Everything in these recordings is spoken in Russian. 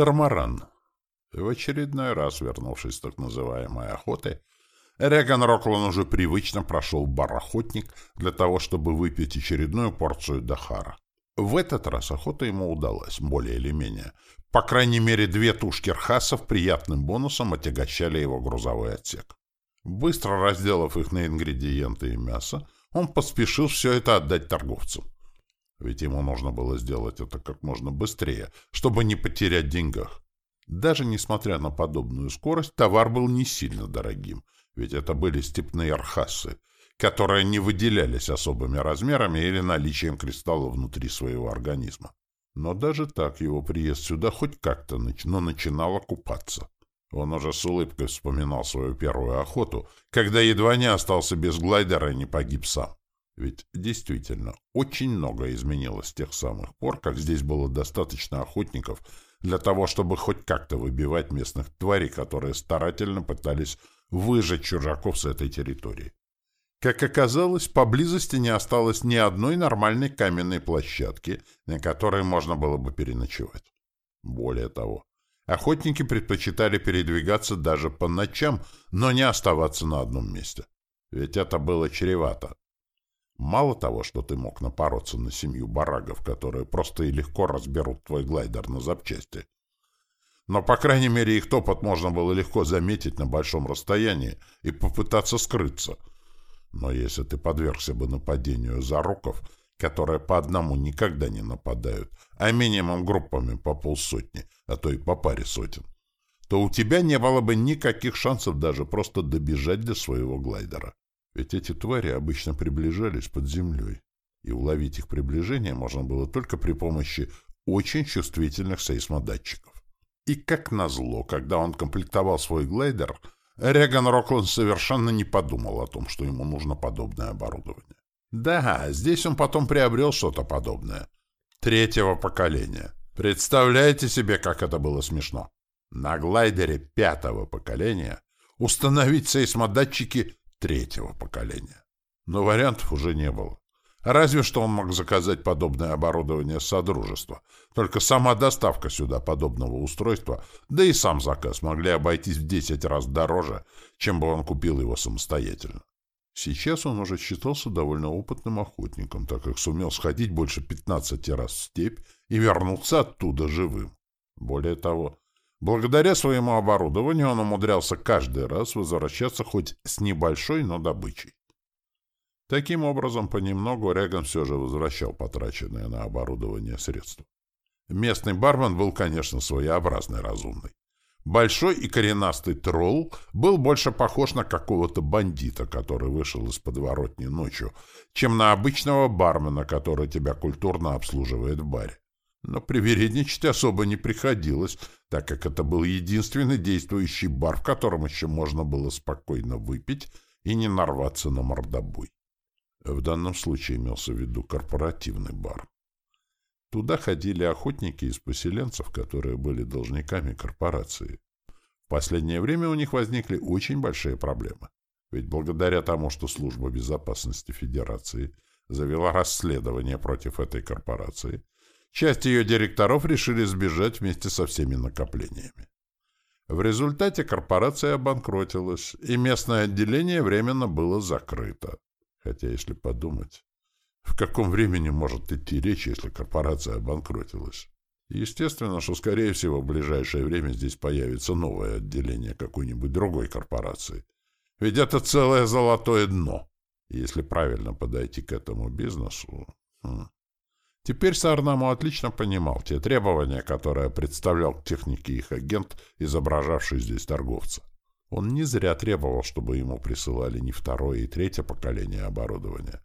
Тормаран. В очередной раз, вернувшись с так называемой охоты, Реган Роклан уже привычно прошел бар «Охотник» для того, чтобы выпить очередную порцию Дахара. В этот раз охота ему удалась, более или менее. По крайней мере, две тушки рхасов приятным бонусом отягощали его грузовой отсек. Быстро разделав их на ингредиенты и мясо, он поспешил все это отдать торговцу. Ведь ему нужно было сделать это как можно быстрее, чтобы не потерять деньгах. Даже несмотря на подобную скорость, товар был не сильно дорогим, ведь это были степные архасы, которые не выделялись особыми размерами или наличием кристалла внутри своего организма. Но даже так его приезд сюда хоть как-то нач... но начинал окупаться. Он уже с улыбкой вспоминал свою первую охоту, когда едва не остался без глайдера и не погиб сам. Ведь действительно, очень многое изменилось с тех самых пор, как здесь было достаточно охотников для того, чтобы хоть как-то выбивать местных тварей, которые старательно пытались выжать чужаков с этой территории. Как оказалось, поблизости не осталось ни одной нормальной каменной площадки, на которой можно было бы переночевать. Более того, охотники предпочитали передвигаться даже по ночам, но не оставаться на одном месте. Ведь это было чревато. Мало того, что ты мог напороться на семью барагов, которые просто и легко разберут твой глайдер на запчасти, но, по крайней мере, их топот можно было легко заметить на большом расстоянии и попытаться скрыться. Но если ты подвергся бы нападению заруков, которые по одному никогда не нападают, а минимум группами по полсотни, а то и по паре сотен, то у тебя не было бы никаких шансов даже просто добежать до своего глайдера. Ведь эти твари обычно приближались под землей, и уловить их приближение можно было только при помощи очень чувствительных сейсмодатчиков. И как назло, когда он комплектовал свой глайдер, Реган Рокланд совершенно не подумал о том, что ему нужно подобное оборудование. Да, здесь он потом приобрел что-то подобное. Третьего поколения. Представляете себе, как это было смешно? На глайдере пятого поколения установить сейсмодатчики третьего поколения. Но вариантов уже не было. Разве что он мог заказать подобное оборудование Содружества. Только сама доставка сюда подобного устройства, да и сам заказ могли обойтись в 10 раз дороже, чем бы он купил его самостоятельно. Сейчас он уже считался довольно опытным охотником, так как сумел сходить больше 15 раз в степь и вернуться оттуда живым. Более того, благодаря своему оборудованию он умудрялся каждый раз возвращаться хоть с небольшой, но добычей. Таким образом, понемногу Реган все же возвращал потраченные на оборудование средства. Местный бармен был, конечно, своеобразный разумный. Большой и коренастый тролл был больше похож на какого-то бандита, который вышел из подворотни ночью, чем на обычного бармена, который тебя культурно обслуживает в баре. Но привередничать особо не приходилось, так как это был единственный действующий бар, в котором еще можно было спокойно выпить и не нарваться на мордобой. В данном случае имелся в виду корпоративный бар. Туда ходили охотники из поселенцев, которые были должниками корпорации. В последнее время у них возникли очень большие проблемы. Ведь благодаря тому, что Служба безопасности Федерации завела расследование против этой корпорации, часть ее директоров решили сбежать вместе со всеми накоплениями. В результате корпорация обанкротилась, и местное отделение временно было закрыто. Хотя, если подумать, в каком времени может идти речь, если корпорация обанкротилась? Естественно, что, скорее всего, в ближайшее время здесь появится новое отделение какой-нибудь другой корпорации. Ведь это целое золотое дно. Если правильно подойти к этому бизнесу... Хм. Теперь Сарнаму отлично понимал те требования, которые представлял к технике их агент, изображавший здесь торговца. Он не зря требовал, чтобы ему присылали не второе и третье поколение оборудования,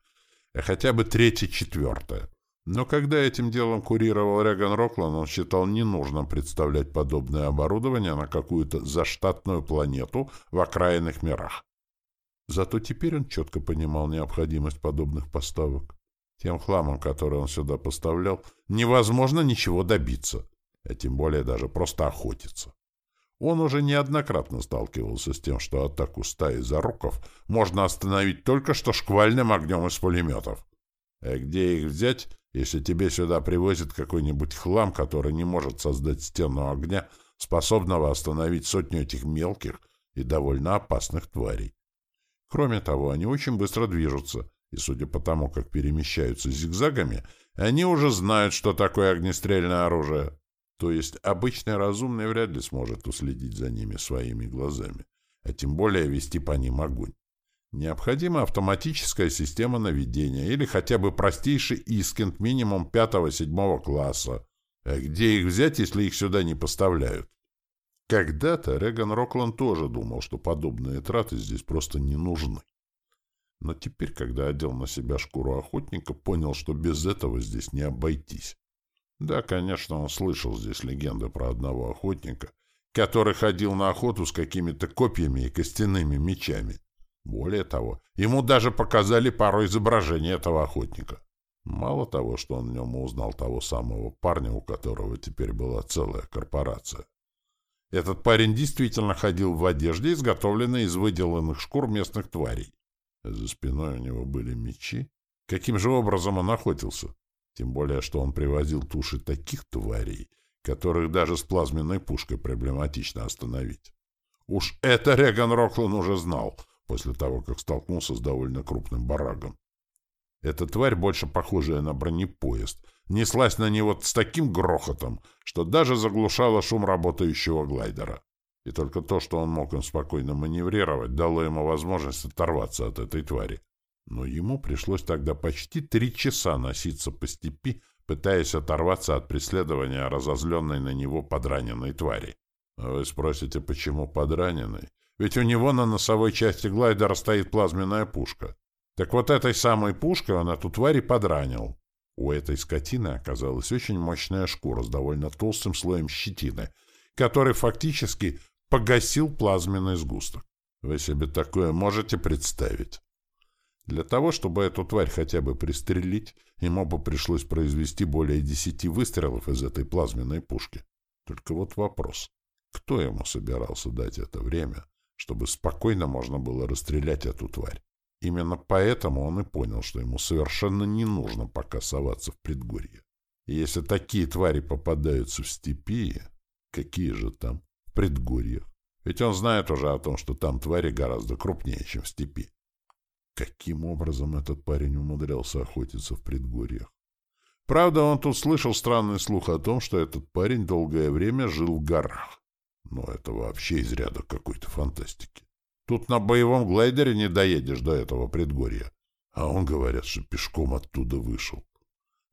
а хотя бы третье-четвертое. Но когда этим делом курировал Реган Роклан, он считал ненужным представлять подобное оборудование на какую-то заштатную планету в окраинных мирах. Зато теперь он четко понимал необходимость подобных поставок. Тем хламом, который он сюда поставлял, невозможно ничего добиться, а тем более даже просто охотиться. Он уже неоднократно сталкивался с тем, что атаку стаи заруков можно остановить только что шквальным огнем из пулеметов. А где их взять, Если тебе сюда привозят какой-нибудь хлам, который не может создать стену огня, способного остановить сотню этих мелких и довольно опасных тварей. Кроме того, они очень быстро движутся, и судя по тому, как перемещаются зигзагами, они уже знают, что такое огнестрельное оружие. То есть обычный разумный вряд ли сможет уследить за ними своими глазами, а тем более вести по ним огонь. Необходима автоматическая система наведения или хотя бы простейший искент минимум пятого-седьмого класса. А где их взять, если их сюда не поставляют? Когда-то Реган Рокланд тоже думал, что подобные траты здесь просто не нужны. Но теперь, когда одел на себя шкуру охотника, понял, что без этого здесь не обойтись. Да, конечно, он слышал здесь легенды про одного охотника, который ходил на охоту с какими-то копьями и костяными мечами. Более того, ему даже показали пару изображений этого охотника. Мало того, что он в нем узнал того самого парня, у которого теперь была целая корпорация. Этот парень действительно ходил в одежде, изготовленной из выделанных шкур местных тварей. За спиной у него были мечи. Каким же образом он охотился? Тем более, что он привозил туши таких тварей, которых даже с плазменной пушкой проблематично остановить. Уж это Реган Роклан уже знал — после того, как столкнулся с довольно крупным барагом. Эта тварь, больше похожая на бронепоезд, неслась на него с таким грохотом, что даже заглушала шум работающего глайдера. И только то, что он мог им спокойно маневрировать, дало ему возможность оторваться от этой твари. Но ему пришлось тогда почти три часа носиться по степи, пытаясь оторваться от преследования разозленной на него подраненной твари. А вы спросите, почему подраненной? Ведь у него на носовой части глайдера стоит плазменная пушка. Так вот этой самой пушкой он эту тварь и подранил. У этой скотины оказалась очень мощная шкура с довольно толстым слоем щетины, который фактически погасил плазменный сгусток. Вы себе такое можете представить? Для того, чтобы эту тварь хотя бы пристрелить, ему бы пришлось произвести более десяти выстрелов из этой плазменной пушки. Только вот вопрос. Кто ему собирался дать это время, чтобы спокойно можно было расстрелять эту тварь. Именно поэтому он и понял, что ему совершенно не нужно пока соваться в предгорье. И если такие твари попадаются в степи, какие же там предгорьях? Ведь он знает уже о том, что там твари гораздо крупнее, чем в степи. Каким образом этот парень умудрялся охотиться в предгорьях? Правда, он тут слышал странный слух о том, что этот парень долгое время жил в горах. Но это вообще из ряда какой-то фантастики. Тут на боевом глайдере не доедешь до этого предгорья. А он, говорят, что пешком оттуда вышел.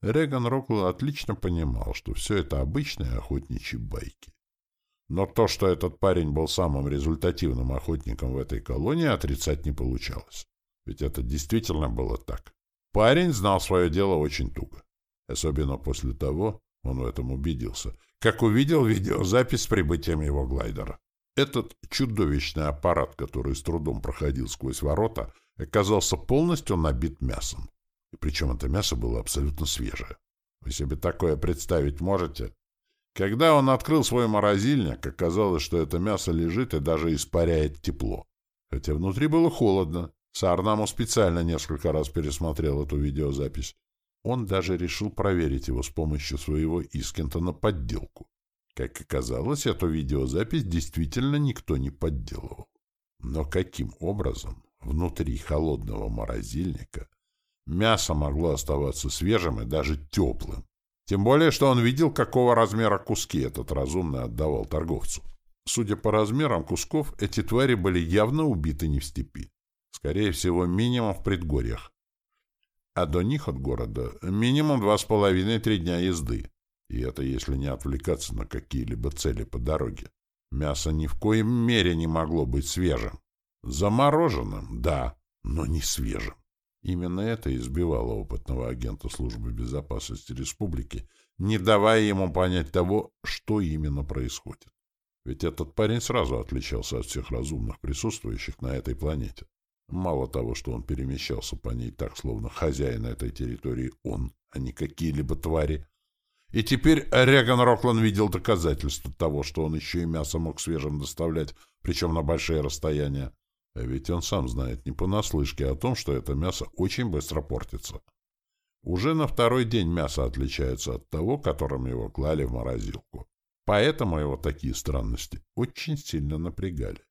Реган Роквелл отлично понимал, что все это обычные охотничьи байки. Но то, что этот парень был самым результативным охотником в этой колонии, отрицать не получалось. Ведь это действительно было так. Парень знал свое дело очень туго. Особенно после того, он в этом убедился, как увидел видеозапись с прибытием его глайдера. Этот чудовищный аппарат, который с трудом проходил сквозь ворота, оказался полностью набит мясом. И причем это мясо было абсолютно свежее. Вы себе такое представить можете? Когда он открыл свой морозильник, оказалось, что это мясо лежит и даже испаряет тепло. Хотя внутри было холодно. Саарнаму специально несколько раз пересмотрел эту видеозапись. Он даже решил проверить его с помощью своего Искента на подделку. Как оказалось, эту видеозапись действительно никто не подделывал. Но каким образом внутри холодного морозильника мясо могло оставаться свежим и даже теплым? Тем более, что он видел, какого размера куски этот разумный отдавал торговцу. Судя по размерам кусков, эти твари были явно убиты не в степи. Скорее всего, минимум в предгорьях а до них от города минимум два с половиной-три дня езды. И это если не отвлекаться на какие-либо цели по дороге. Мясо ни в коем мере не могло быть свежим. Замороженным, да, но не свежим. Именно это избивало опытного агента службы безопасности республики, не давая ему понять того, что именно происходит. Ведь этот парень сразу отличался от всех разумных присутствующих на этой планете. Мало того, что он перемещался по ней так, словно хозяин этой территории он, а не какие-либо твари. И теперь Реган Роклан видел доказательства того, что он еще и мясо мог свежим доставлять, причем на большие расстояния. А ведь он сам знает не понаслышке о том, что это мясо очень быстро портится. Уже на второй день мясо отличается от того, которым его клали в морозилку. Поэтому его такие странности очень сильно напрягали.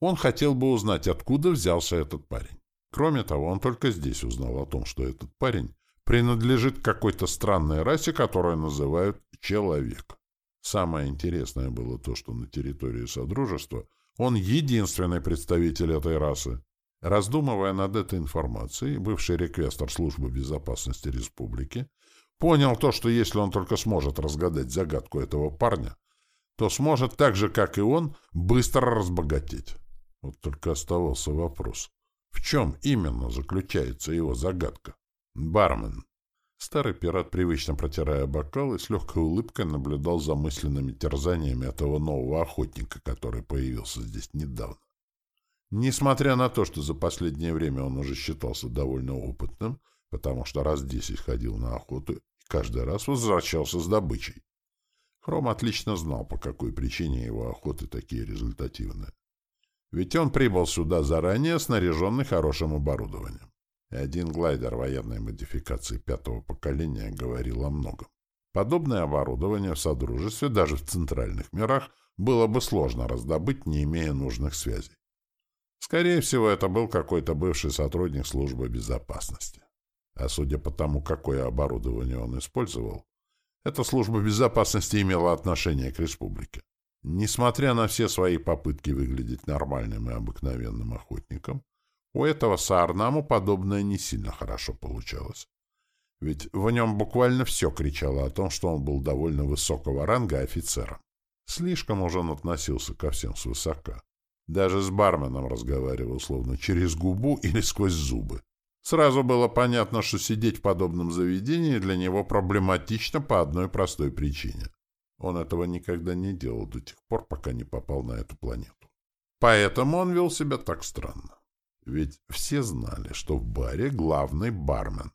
Он хотел бы узнать, откуда взялся этот парень. Кроме того, он только здесь узнал о том, что этот парень принадлежит какой-то странной расе, которую называют «человек». Самое интересное было то, что на территории Содружества он единственный представитель этой расы. Раздумывая над этой информацией, бывший реквестор Службы безопасности Республики понял то, что если он только сможет разгадать загадку этого парня, то сможет так же, как и он, быстро разбогатеть. Вот только оставался вопрос, в чем именно заключается его загадка? Бармен. Старый пират, привычно протирая бокал, и с легкой улыбкой наблюдал за мысленными терзаниями этого нового охотника, который появился здесь недавно. Несмотря на то, что за последнее время он уже считался довольно опытным, потому что раз десять ходил на охоту и каждый раз возвращался с добычей. Хром отлично знал, по какой причине его охоты такие результативные. Ведь он прибыл сюда заранее, снаряженный хорошим оборудованием. И один глайдер военной модификации пятого поколения говорил о многом. Подобное оборудование в Содружестве, даже в центральных мирах, было бы сложно раздобыть, не имея нужных связей. Скорее всего, это был какой-то бывший сотрудник службы безопасности. А судя по тому, какое оборудование он использовал, эта служба безопасности имела отношение к республике. Несмотря на все свои попытки выглядеть нормальным и обыкновенным охотником, у этого Саарнаму подобное не сильно хорошо получалось. Ведь в нем буквально все кричало о том, что он был довольно высокого ранга офицером. Слишком уже он относился ко всем свысока. Даже с барменом разговаривал словно через губу или сквозь зубы. Сразу было понятно, что сидеть в подобном заведении для него проблематично по одной простой причине. Он этого никогда не делал до тех пор, пока не попал на эту планету. Поэтому он вел себя так странно. Ведь все знали, что в баре главный бармен.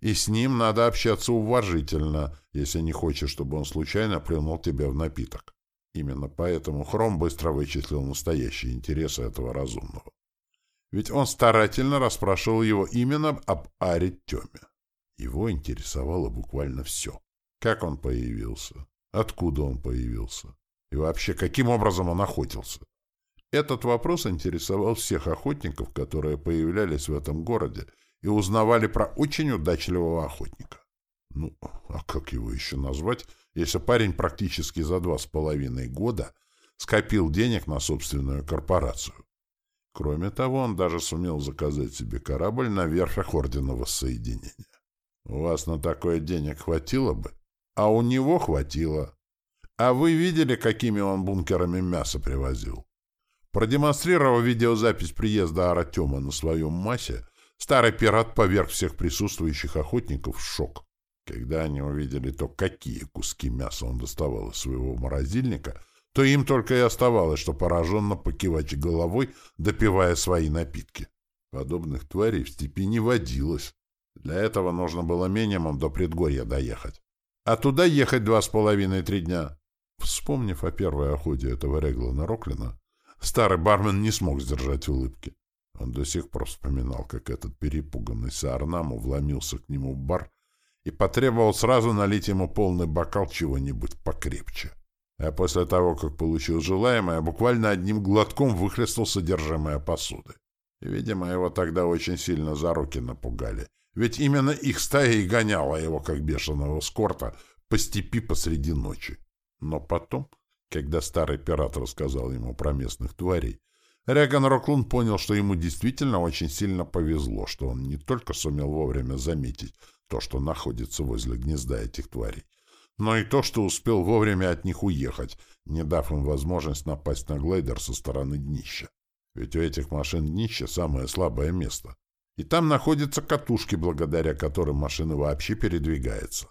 И с ним надо общаться уважительно, если не хочешь, чтобы он случайно плюнул тебе в напиток. Именно поэтому Хром быстро вычислил настоящие интересы этого разумного. Ведь он старательно расспрашивал его именно об Аре Теме. Его интересовало буквально все. Как он появился, откуда он появился и вообще каким образом он охотился. Этот вопрос интересовал всех охотников, которые появлялись в этом городе и узнавали про очень удачливого охотника. Ну, а как его еще назвать, если парень практически за два с половиной года скопил денег на собственную корпорацию. Кроме того, он даже сумел заказать себе корабль на верфях Ордена Воссоединения. У вас на такое денег хватило бы? А у него хватило. А вы видели, какими он бункерами мясо привозил? Продемонстрировав видеозапись приезда Аратема на своем массе, старый пират поверг всех присутствующих охотников в шок. Когда они увидели то, какие куски мяса он доставал из своего морозильника, то им только и оставалось, что пораженно покивать головой, допивая свои напитки. Подобных тварей в степи не водилось. Для этого нужно было минимум до предгорья доехать. А туда ехать два с половиной-три дня. Вспомнив о первой охоте этого Реглана Роклина, старый бармен не смог сдержать улыбки. Он до сих пор вспоминал, как этот перепуганный Саарнаму вломился к нему в бар и потребовал сразу налить ему полный бокал чего-нибудь покрепче. А после того, как получил желаемое, буквально одним глотком выхлестнул содержимое посуды. Видимо, его тогда очень сильно за руки напугали. Ведь именно их стая и гоняла его, как бешеного скорта, по степи посреди ночи. Но потом, когда старый пират рассказал ему про местных тварей, Реган Роклун понял, что ему действительно очень сильно повезло, что он не только сумел вовремя заметить то, что находится возле гнезда этих тварей, но и то, что успел вовремя от них уехать, не дав им возможность напасть на глайдер со стороны днища. Ведь у этих машин днище самое слабое место. И там находятся катушки, благодаря которым машина вообще передвигается.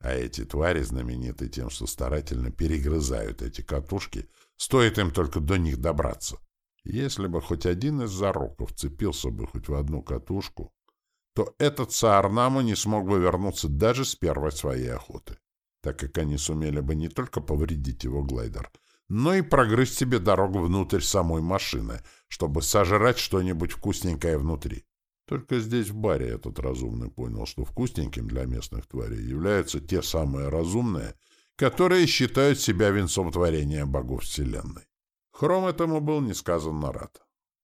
А эти твари знамениты тем, что старательно перегрызают эти катушки, стоит им только до них добраться. Если бы хоть один из зароков цепился бы хоть в одну катушку, то этот Саарнаму не смог бы вернуться даже с первой своей охоты, так как они сумели бы не только повредить его глайдер, но и прогрызть себе дорогу внутрь самой машины, чтобы сожрать что-нибудь вкусненькое внутри. Только здесь, в баре, этот разумный понял, что вкусненьким для местных тварей являются те самые разумные, которые считают себя венцом творения богов Вселенной. Хром этому был несказанно рад.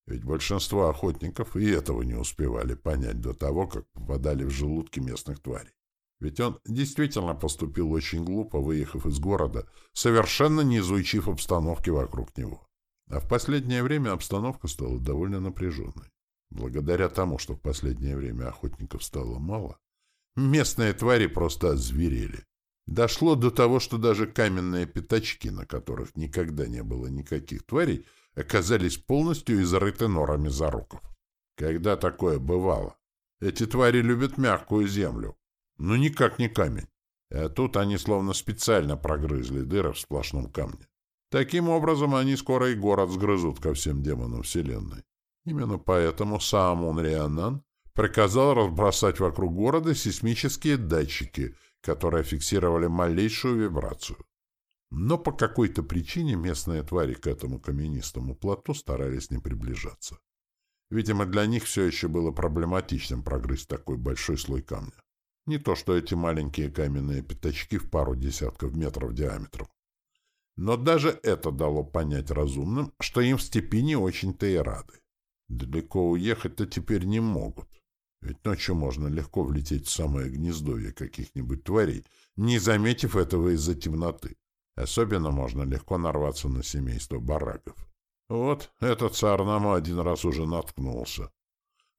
Ведь большинство охотников и этого не успевали понять до того, как попадали в желудки местных тварей. Ведь он действительно поступил очень глупо, выехав из города, совершенно не изучив обстановки вокруг него. А в последнее время обстановка стала довольно напряженной. Благодаря тому, что в последнее время охотников стало мало, местные твари просто озверели. Дошло до того, что даже каменные пятачки, на которых никогда не было никаких тварей, оказались полностью изрыты норами заруков. Когда такое бывало? Эти твари любят мягкую землю, но никак не камень. А тут они словно специально прогрызли дыры в сплошном камне. Таким образом, они скоро и город сгрызут ко всем демонам Вселенной. Именно поэтому Саамун Рианан приказал разбросать вокруг города сейсмические датчики, которые фиксировали малейшую вибрацию. Но по какой-то причине местные твари к этому каменистому плато старались не приближаться. Видимо, для них все еще было проблематичным прогрызть такой большой слой камня. Не то что эти маленькие каменные пятачки в пару десятков метров диаметром. Но даже это дало понять разумным, что им в степи не очень-то и рады. Далеко уехать-то теперь не могут. Ведь ночью можно легко влететь в самое гнездовье каких-нибудь тварей, не заметив этого из-за темноты. Особенно можно легко нарваться на семейство барагов. Вот этот Саарнама один раз уже наткнулся.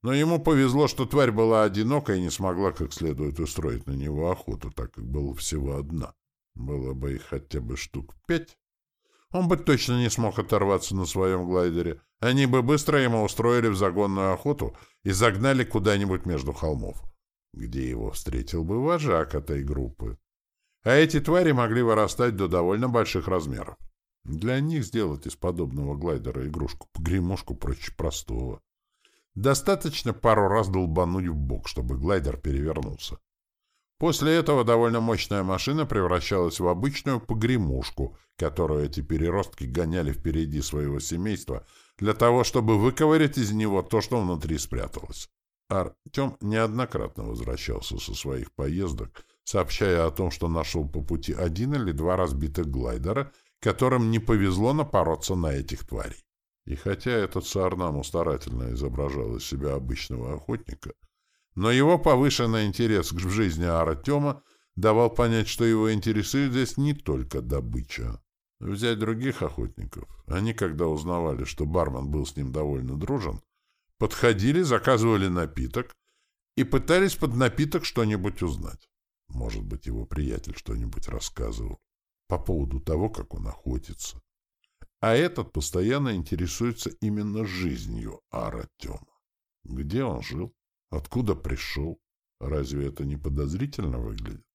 Но ему повезло, что тварь была одинока и не смогла как следует устроить на него охоту, так как была всего одна. Было бы их хотя бы штук пять, он бы точно не смог оторваться на своем глайдере. Они бы быстро ему устроили в загонную охоту и загнали куда-нибудь между холмов, где его встретил бы вожак этой группы. А эти твари могли вырастать до довольно больших размеров. Для них сделать из подобного глайдера игрушку-погремушку проще простого. Достаточно пару раз долбануть в бок, чтобы глайдер перевернулся. После этого довольно мощная машина превращалась в обычную погремушку, которую эти переростки гоняли впереди своего семейства для того, чтобы выковырять из него то, что внутри спряталось. Артем неоднократно возвращался со своих поездок, сообщая о том, что нашел по пути один или два разбитых глайдера, которым не повезло напороться на этих тварей. И хотя этот Саарнаму старательно изображал из себя обычного охотника, но его повышенный интерес к жизни Артема давал понять, что его интересует здесь не только добыча. Взять других охотников. Они, когда узнавали, что бармен был с ним довольно дружен, подходили, заказывали напиток и пытались под напиток что-нибудь узнать. Может быть, его приятель что-нибудь рассказывал по поводу того, как он охотится. А этот постоянно интересуется именно жизнью Артема. Где он жил? Откуда пришел? Разве это не подозрительно выглядит?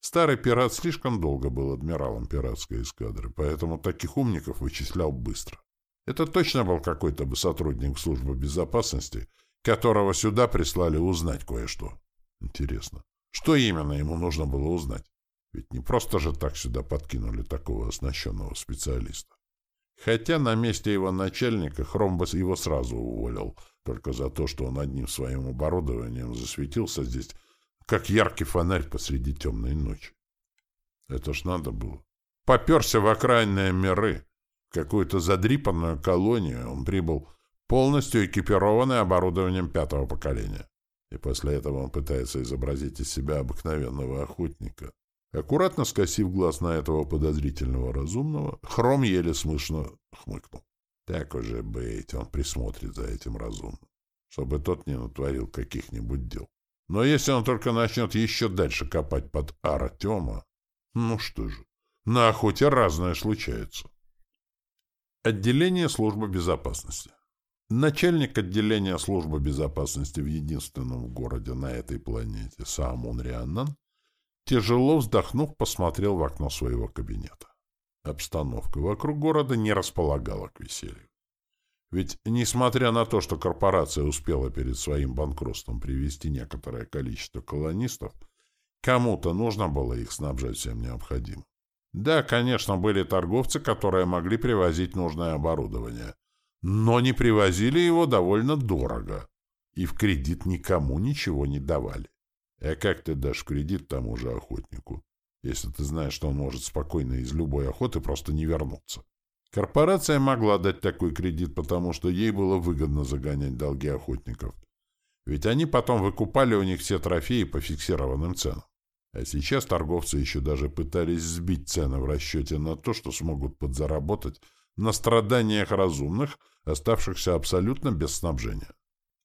Старый пират слишком долго был адмиралом пиратской эскадры, поэтому таких умников вычислял быстро. Это точно был какой-то бы сотрудник службы безопасности, которого сюда прислали узнать кое-что. Интересно, что именно ему нужно было узнать? Ведь не просто же так сюда подкинули такого оснащенного специалиста. Хотя на месте его начальника Хромбас его сразу уволил, только за то, что он одним своим оборудованием засветился здесь, как яркий фонарь посреди темной ночи. Это ж надо было. Поперся в окраинные миры, в какую-то задрипанную колонию, он прибыл полностью экипированный оборудованием пятого поколения. И после этого он пытается изобразить из себя обыкновенного охотника. Аккуратно скосив глаз на этого подозрительного разумного, Хром еле смышно хмыкнул. Так уже быть, он присмотрит за этим разумным, чтобы тот не натворил каких-нибудь дел. Но если он только начнет еще дальше копать под Артема, ну что же, на охоте разное случается. Отделение службы безопасности. Начальник отделения службы безопасности в единственном городе на этой планете, Саамун Рианнан, тяжело вздохнув, посмотрел в окно своего кабинета. Обстановка вокруг города не располагала к веселью. Ведь, несмотря на то, что корпорация успела перед своим банкротством привести некоторое количество колонистов, кому-то нужно было их снабжать всем необходимым. Да, конечно, были торговцы, которые могли привозить нужное оборудование, но не привозили его довольно дорого. и в кредит никому ничего не давали. А как ты дашь кредит тому же охотнику, если ты знаешь, что он может спокойно из любой охоты просто не вернуться? Корпорация могла дать такой кредит, потому что ей было выгодно загонять долги охотников. Ведь они потом выкупали у них все трофеи по фиксированным ценам. А сейчас торговцы еще даже пытались сбить цены в расчете на то, что смогут подзаработать на страданиях разумных, оставшихся абсолютно без снабжения.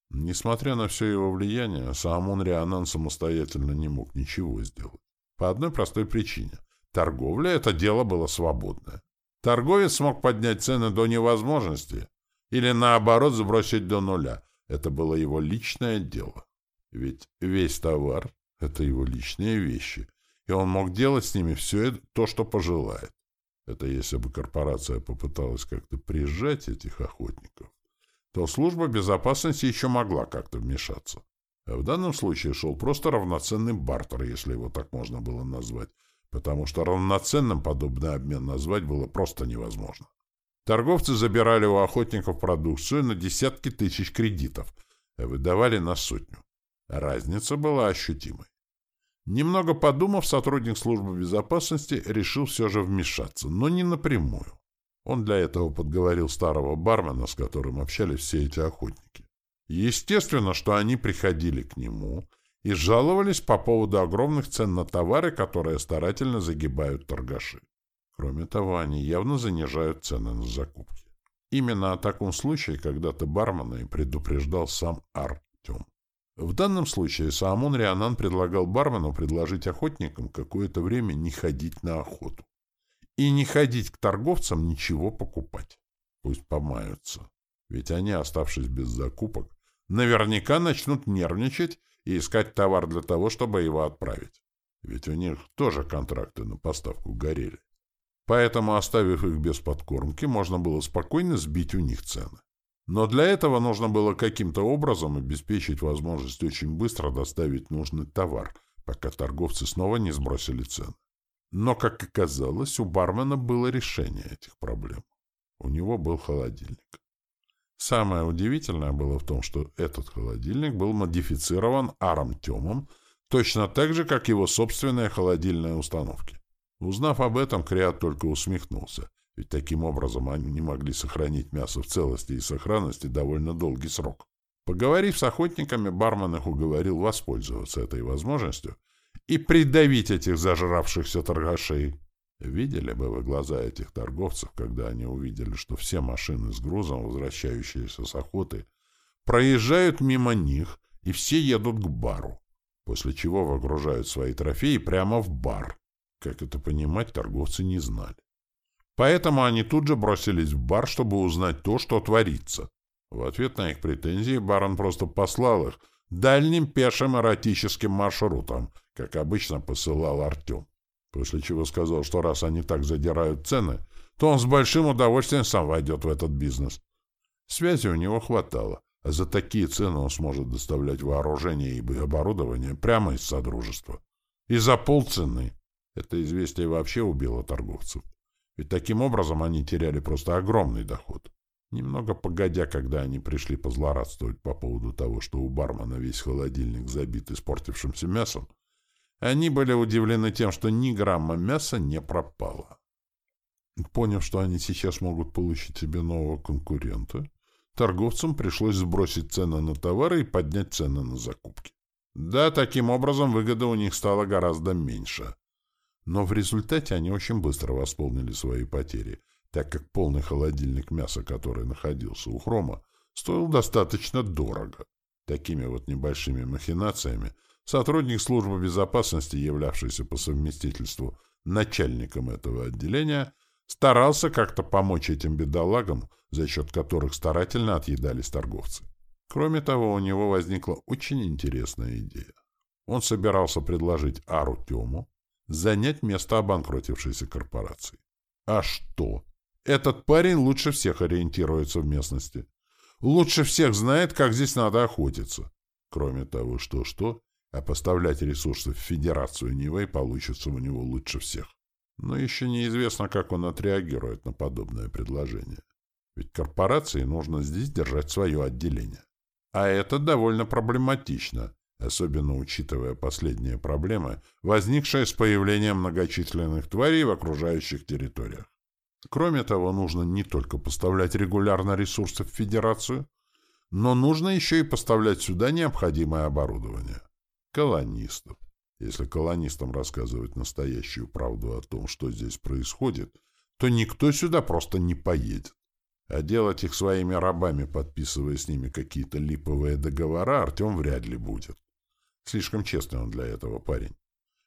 Несмотря на все его влияние, Саамун Рианан самостоятельно не мог ничего сделать. По одной простой причине. Торговля — это дело было свободное. Торговец смог поднять цены до невозможности или, наоборот, сбросить до нуля. Это было его личное дело. Ведь весь товар — это его личные вещи, и он мог делать с ними все то, что пожелает. Это если бы корпорация попыталась как-то прижать этих охотников, то служба безопасности еще могла как-то вмешаться. А в данном случае шел просто равноценный бартер, если его так можно было назвать, потому что равноценным подобный обмен назвать было просто невозможно. Торговцы забирали у охотников продукцию на десятки тысяч кредитов, а выдавали на сотню. Разница была ощутимой. Немного подумав, сотрудник службы безопасности решил все же вмешаться, но не напрямую. Он для этого подговорил старого бармена, с которым общались все эти охотники. Естественно, что они приходили к нему и жаловались по поводу огромных цен на товары, которые старательно загибают торгаши. Кроме того, они явно занижают цены на закупки. Именно о таком случае когда-то бармена и предупреждал сам Артем. В данном случае Саамон Рианан предлагал бармену предложить охотникам какое-то время не ходить на охоту и не ходить к торговцам ничего покупать. Пусть помаются. Ведь они, оставшись без закупок, наверняка начнут нервничать и искать товар для того, чтобы его отправить. Ведь у них тоже контракты на поставку горели. Поэтому, оставив их без подкормки, можно было спокойно сбить у них цены. Но для этого нужно было каким-то образом обеспечить возможность очень быстро доставить нужный товар, пока торговцы снова не сбросили цены. Но, как оказалось, у бармена было решение этих проблем. У него был холодильник. Самое удивительное было в том, что этот холодильник был модифицирован Аром Тёмом точно так же, как его собственные холодильные установки. Узнав об этом, Криат только усмехнулся, ведь таким образом они не могли сохранить мясо в целости и сохранности довольно долгий срок. Поговорив с охотниками, бармен их уговорил воспользоваться этой возможностью и придавить этих зажравшихся торгашей. Видели бы вы глаза этих торговцев, когда они увидели, что все машины с грузом, возвращающиеся с охоты, проезжают мимо них, и все едут к бару, после чего выгружают свои трофеи прямо в бар. Как это понимать, торговцы не знали. Поэтому они тут же бросились в бар, чтобы узнать то, что творится. В ответ на их претензии барон просто послал их дальним пешим эротическим маршрутом, как обычно посылал Артем. После чего сказал, что раз они так задирают цены, то он с большим удовольствием сам войдет в этот бизнес. Связи у него хватало, а за такие цены он сможет доставлять вооружение и оборудование прямо из Содружества. И за полцены. Это известие вообще убило торговцев. Ведь таким образом они теряли просто огромный доход. Немного погодя, когда они пришли позлорадствовать по поводу того, что у бармена весь холодильник забит испортившимся мясом, они были удивлены тем, что ни грамма мяса не пропало. Поняв, что они сейчас могут получить себе нового конкурента, торговцам пришлось сбросить цены на товары и поднять цены на закупки. Да, таким образом выгода у них стала гораздо меньше. Но в результате они очень быстро восполнили свои потери, так как полный холодильник мяса, который находился у Хрома, стоил достаточно дорого. Такими вот небольшими махинациями Сотрудник службы безопасности, являвшийся по совместительству начальником этого отделения, старался как-то помочь этим бедолагам, за счет которых старательно отъедались торговцы. Кроме того, у него возникла очень интересная идея. Он собирался предложить Ару Тему занять место обанкротившейся корпорации. А что? Этот парень лучше всех ориентируется в местности. Лучше всех знает, как здесь надо охотиться. Кроме того, что-что, а поставлять ресурсы в Федерацию Нивэй получится у него лучше всех. Но еще неизвестно, как он отреагирует на подобное предложение. Ведь корпорации нужно здесь держать свое отделение. А это довольно проблематично, особенно учитывая последние проблемы, возникшие с появлением многочисленных тварей в окружающих территориях. Кроме того, нужно не только поставлять регулярно ресурсы в Федерацию, но нужно еще и поставлять сюда необходимое оборудование. Колонистов. Если колонистам рассказывать настоящую правду о том, что здесь происходит, то никто сюда просто не поедет. А делать их своими рабами, подписывая с ними какие-то липовые договора, Артем вряд ли будет. Слишком честный он для этого парень.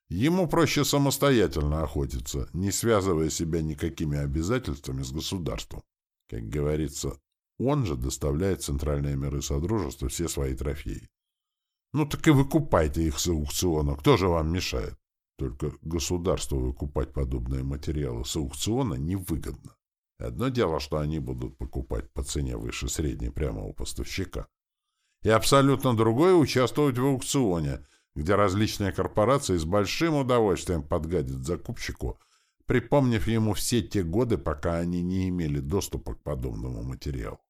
Ему проще самостоятельно охотиться, не связывая себя никакими обязательствами с государством. Как говорится, он же доставляет в центральные миры Содружества все свои трофеи. Ну так и выкупайте их с аукциона, кто же вам мешает? Только государству выкупать подобные материалы с аукциона невыгодно. Одно дело, что они будут покупать по цене выше средней прямо у поставщика. И абсолютно другое — участвовать в аукционе, где различные корпорации с большим удовольствием подгадят закупщику, припомнив ему все те годы, пока они не имели доступа к подобному материалу.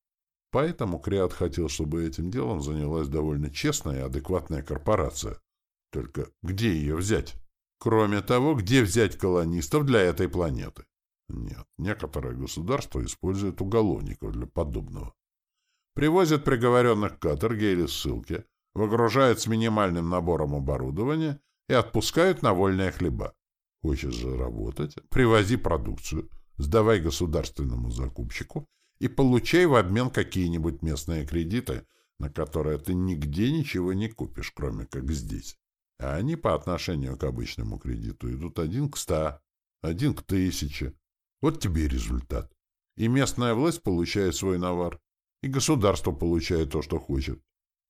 Поэтому Криат хотел, чтобы этим делом занялась довольно честная и адекватная корпорация. Только где ее взять? Кроме того, где взять колонистов для этой планеты? Нет, некоторые государства используют уголовников для подобного. Привозят приговоренных к каторге или ссылке, выгружают с минимальным набором оборудования и отпускают на вольные хлеба. Хочешь же работать? Привози продукцию, сдавай государственному закупщику и получай в обмен какие-нибудь местные кредиты, на которые ты нигде ничего не купишь, кроме как здесь. А они по отношению к обычному кредиту идут один к ста, один к тысяче. Вот тебе и результат. И местная власть получает свой навар, и государство получает то, что хочет.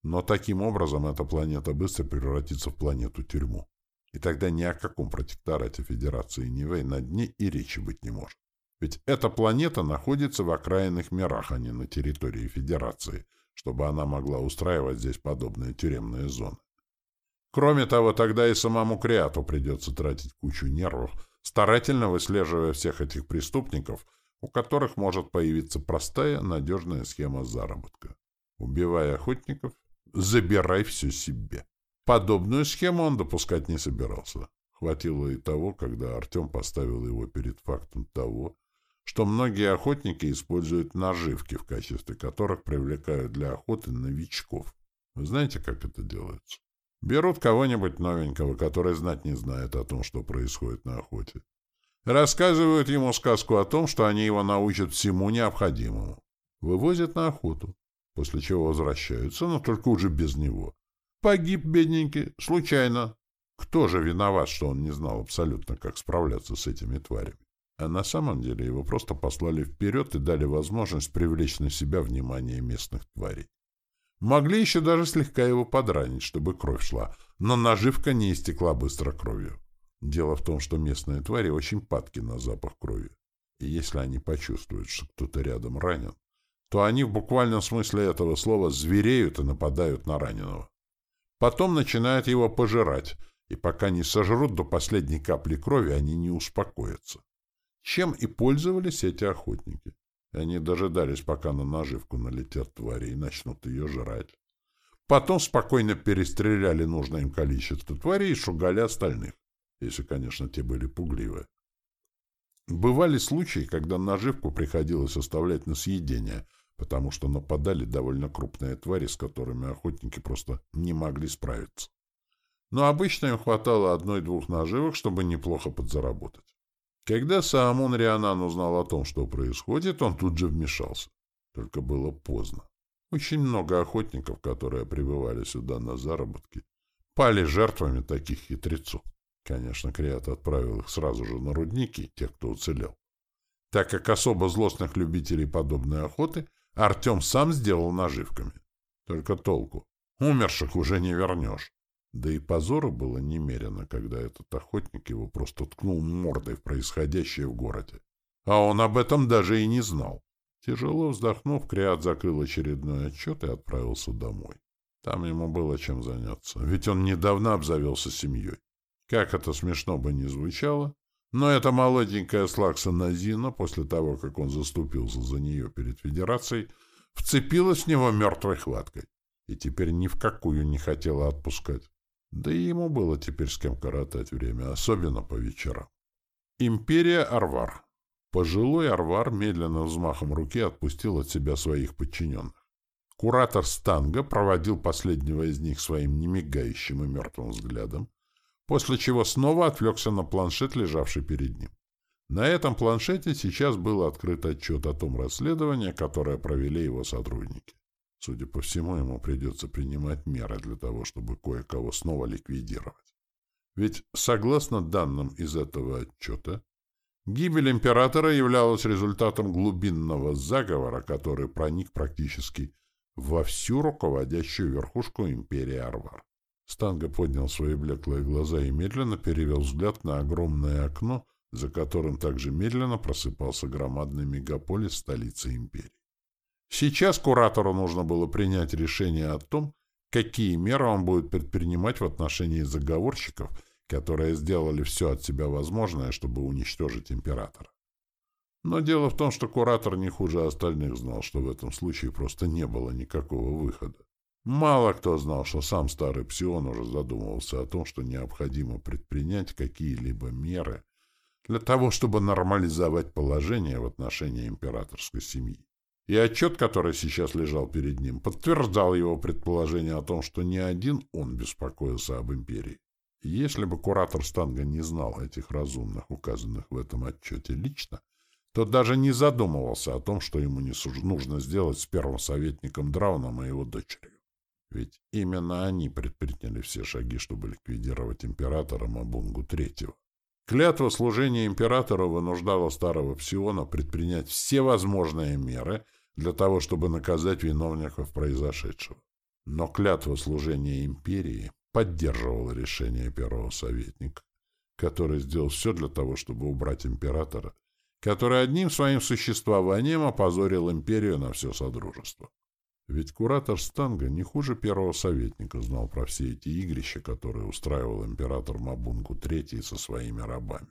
Но таким образом эта планета быстро превратится в планету-тюрьму. И тогда ни о каком протекторате Федерации Нивэй на дне и речи быть не может. Ведь эта планета находится в окраинных мирах, а не на территории Федерации, чтобы она могла устраивать здесь подобные тюремные зоны. Кроме того, тогда и самому Креату придется тратить кучу нервов, старательно выслеживая всех этих преступников, у которых может появиться простая, надежная схема заработка. Убивая охотников, забирай все себе. Подобную схему он допускать не собирался. Хватило и того, когда Артем поставил его перед фактом того, что многие охотники используют наживки, в качестве которых привлекают для охоты новичков. Вы знаете, как это делается? Берут кого-нибудь новенького, который знать не знает о том, что происходит на охоте. Рассказывают ему сказку о том, что они его научат всему необходимому. Вывозят на охоту, после чего возвращаются, но только уже без него. Погиб, бедненький, случайно. Кто же виноват, что он не знал абсолютно, как справляться с этими тварями? А на самом деле его просто послали вперед и дали возможность привлечь на себя внимание местных тварей. Могли еще даже слегка его подранить, чтобы кровь шла, но наживка не истекла быстро кровью. Дело в том, что местные твари очень падки на запах крови. И если они почувствуют, что кто-то рядом ранен, то они в буквальном смысле этого слова звереют и нападают на раненого. Потом начинают его пожирать, и пока не сожрут до последней капли крови, они не успокоятся. Чем и пользовались эти охотники. Они дожидались, пока на наживку налетят твари и начнут ее жрать. Потом спокойно перестреляли нужное им количество тварей и шугали остальных, если, конечно, те были пугливы. Бывали случаи, когда наживку приходилось оставлять на съедение, потому что нападали довольно крупные твари, с которыми охотники просто не могли справиться. Но обычно им хватало одной-двух наживок, чтобы неплохо подзаработать. Когда Саамун Рианан узнал о том, что происходит, он тут же вмешался. Только было поздно. Очень много охотников, которые прибывали сюда на заработки, пали жертвами таких хитрецов. Конечно, Криат отправил их сразу же на рудники, тех, кто уцелел. Так как особо злостных любителей подобной охоты Артем сам сделал наживками. Только толку. Умерших уже не вернешь. Да и позора было немерено, когда этот охотник его просто ткнул мордой в происходящее в городе. А он об этом даже и не знал. Тяжело вздохнув, Криат закрыл очередной отчет и отправился домой. Там ему было чем заняться, ведь он недавно обзавелся семьей. Как это смешно бы не звучало, но эта молоденькая Слакса Назина, после того, как он заступился за нее перед Федерацией, вцепилась в него мертвой хваткой. и теперь ни в какую не хотела отпускать. Да и ему было теперь с кем коротать время, особенно по вечерам. Империя Арвар. Пожилой Арвар медленно взмахом руки отпустил от себя своих подчиненных. Куратор Станга проводил последнего из них своим немигающим и мертвым взглядом, после чего снова отвлекся на планшет, лежавший перед ним. На этом планшете сейчас был открыт отчет о том расследовании, которое провели его сотрудники. Судя по всему, ему придется принимать меры для того, чтобы кое-кого снова ликвидировать. Ведь, согласно данным из этого отчета, гибель императора являлась результатом глубинного заговора, который проник практически во всю руководящую верхушку империи Арвар. Станга поднял свои блеклые глаза и медленно перевел взгляд на огромное окно, за которым также медленно просыпался громадный мегаполис столицы империи. Сейчас куратору нужно было принять решение о том, какие меры он будет предпринимать в отношении заговорщиков, которые сделали все от себя возможное, чтобы уничтожить императора. Но дело в том, что куратор не хуже остальных знал, что в этом случае просто не было никакого выхода. Мало кто знал, что сам старый Псион уже задумывался о том, что необходимо предпринять какие-либо меры для того, чтобы нормализовать положение в отношении императорской семьи. И отчет, который сейчас лежал перед ним, подтверждал его предположение о том, что не один он беспокоился об империи. Если бы куратор Станга не знал этих разумных, указанных в этом отчете лично, то даже не задумывался о том, что ему не нужно сделать с первым советником Драуном и его дочерью. Ведь именно они предприняли все шаги, чтобы ликвидировать императора Мабунгу III. Клятва служения императору вынуждала старого Псиона предпринять все возможные меры для того, чтобы наказать виновников произошедшего. Но клятва служения империи поддерживала решение первого советника, который сделал все для того, чтобы убрать императора, который одним своим существованием опозорил империю на все содружество. Ведь куратор Станга не хуже первого советника знал про все эти игрища, которые устраивал император Мабунгу III со своими рабами.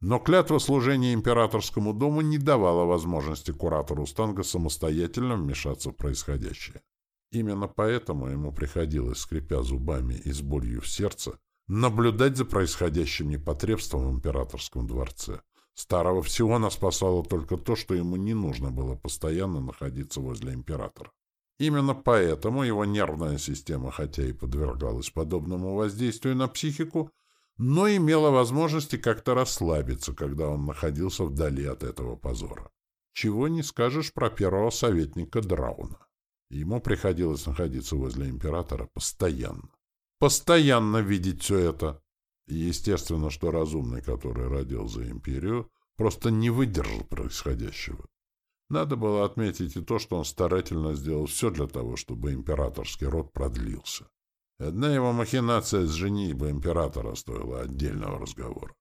Но клятва служения императорскому дому не давала возможности куратору Станга самостоятельно вмешаться в происходящее. Именно поэтому ему приходилось, скрипя зубами и с болью в сердце, наблюдать за происходящим непотребством в императорском дворце. Старого Псиона спасало только то, что ему не нужно было постоянно находиться возле императора. Именно поэтому его нервная система, хотя и подвергалась подобному воздействию на психику, но имела возможности как-то расслабиться, когда он находился вдали от этого позора. Чего не скажешь про первого советника Драуна. Ему приходилось находиться возле императора постоянно. Постоянно видеть все это. И естественно, что разумный, который родил за империю, просто не выдержал происходящего. Надо было отметить и то, что он старательно сделал все для того, чтобы императорский род продлился. Одна его махинация с женитьбой императора стоила отдельного разговора.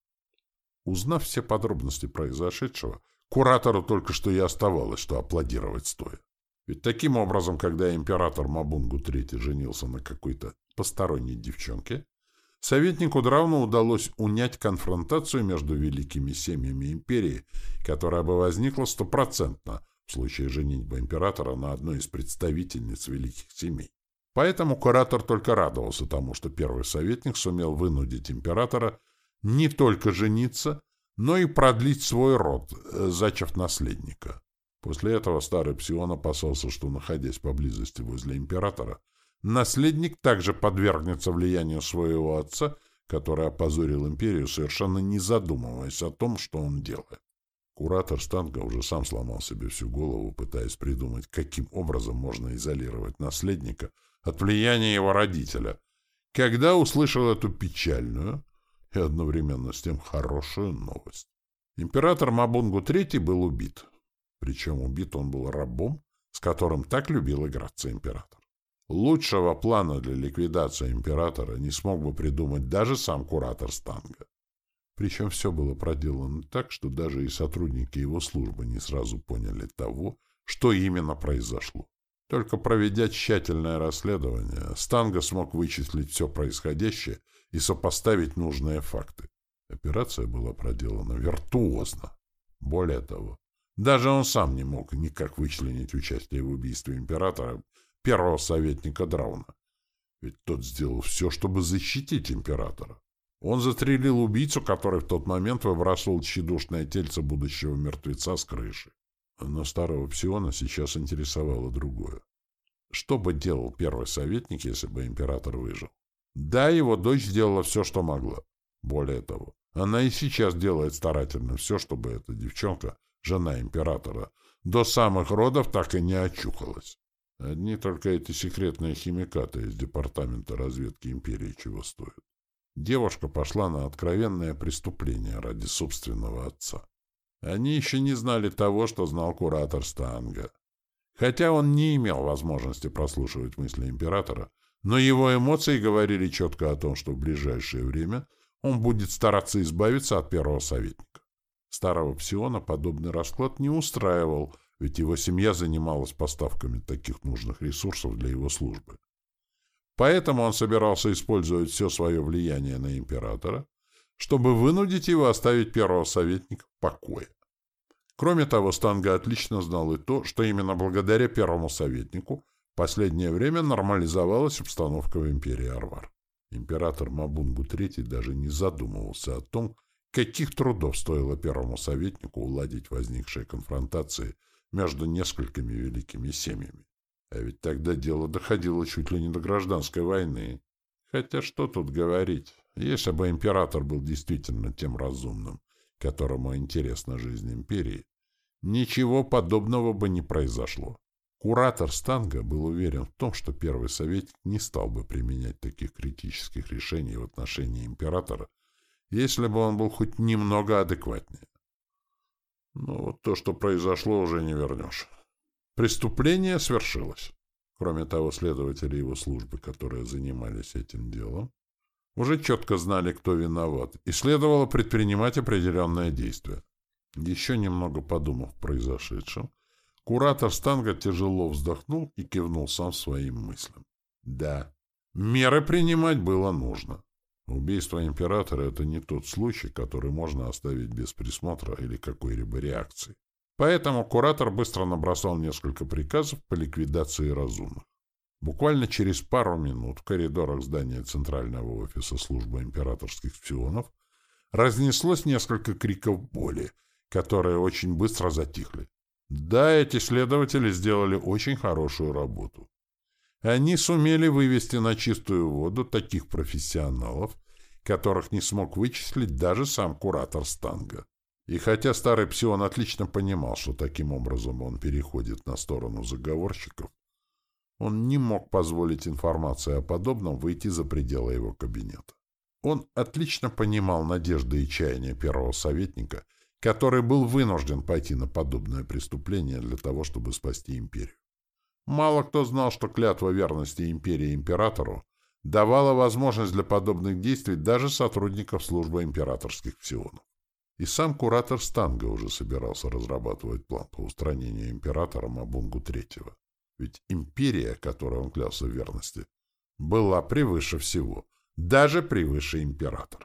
Узнав все подробности произошедшего, куратору только что и оставалось, что аплодировать стоя. Ведь таким образом, когда император Мабунгу III женился на какой-то посторонней девчонке, советнику Драуну удалось унять конфронтацию между великими семьями империи, которая бы возникла стопроцентно в случае женитьбы императора на одной из представительниц великих семей. Поэтому куратор только радовался тому, что первый советник сумел вынудить императора не только жениться, но и продлить свой род, э, зачав наследника. После этого старый Псион опасался, что, находясь поблизости возле императора, Наследник также подвергнется влиянию своего отца, который опозорил империю, совершенно не задумываясь о том, что он делает. Куратор Станга уже сам сломал себе всю голову, пытаясь придумать, каким образом можно изолировать наследника от влияния его родителя, когда услышал эту печальную и одновременно с тем хорошую новость. Император Мабунгу III был убит. Причем убит он был рабом, с которым так любил играться император. Лучшего плана для ликвидации императора не смог бы придумать даже сам куратор Станга. Причем все было проделано так, что даже и сотрудники его службы не сразу поняли того, что именно произошло. Только проведя тщательное расследование, Станга смог вычислить все происходящее и сопоставить нужные факты. Операция была проделана виртуозно. Более того, даже он сам не мог никак вычленить участие в убийстве императора первого советника Драуна. Ведь тот сделал все, чтобы защитить императора. Он застрелил убийцу, который в тот момент выбрасывал тщедушное тельце будущего мертвеца с крыши. Но старого псиона сейчас интересовало другое. Что бы делал первый советник, если бы император выжил? Да, его дочь сделала все, что могла. Более того, она и сейчас делает старательно все, чтобы эта девчонка, жена императора, до самых родов так и не очухалась. Одни только эти секретные химикаты из Департамента разведки империи чего стоят. Девушка пошла на откровенное преступление ради собственного отца. Они еще не знали того, что знал куратор Станга. Хотя он не имел возможности прослушивать мысли императора, но его эмоции говорили четко о том, что в ближайшее время он будет стараться избавиться от первого советника. Старого псиона подобный расклад не устраивал, ведь его семья занималась поставками таких нужных ресурсов для его службы. Поэтому он собирался использовать все свое влияние на императора, чтобы вынудить его оставить первого советника в покое. Кроме того, Станга отлично знал и то, что именно благодаря первому советнику в последнее время нормализовалась обстановка в империи Арвар. Император Мабунгу III даже не задумывался о том, каких трудов стоило первому советнику уладить возникшие конфронтации между несколькими великими семьями. А ведь тогда дело доходило чуть ли не до гражданской войны. Хотя что тут говорить, если бы император был действительно тем разумным, которому интересна жизнь империи, ничего подобного бы не произошло. Куратор Станга был уверен в том, что первый советник не стал бы применять таких критических решений в отношении императора, если бы он был хоть немного адекватнее. Но вот то, что произошло, уже не вернешь. Преступление свершилось. Кроме того, следователи его службы, которые занимались этим делом, уже четко знали, кто виноват, и следовало предпринимать определенные действия. Еще немного подумав о произошедшем, куратор Станга тяжело вздохнул и кивнул сам своим мыслям. Да, меры принимать было нужно. Убийство императора — это не тот случай, который можно оставить без присмотра или какой-либо реакции. Поэтому куратор быстро набросал несколько приказов по ликвидации разумных. Буквально через пару минут в коридорах здания Центрального офиса службы императорских шпионов разнеслось несколько криков боли, которые очень быстро затихли. Да, эти следователи сделали очень хорошую работу. Они сумели вывести на чистую воду таких профессионалов, которых не смог вычислить даже сам куратор Станга. И хотя старый псион отлично понимал, что таким образом он переходит на сторону заговорщиков, он не мог позволить информации о подобном выйти за пределы его кабинета. Он отлично понимал надежды и чаяния первого советника, который был вынужден пойти на подобное преступление для того, чтобы спасти империю. Мало кто знал, что клятва верности империи императору давала возможность для подобных действий даже сотрудников службы императорских псионов. И сам куратор Станга уже собирался разрабатывать план по устранению императора Мабунгу III. Ведь империя, которой он клялся в верности, была превыше всего, даже превыше императора.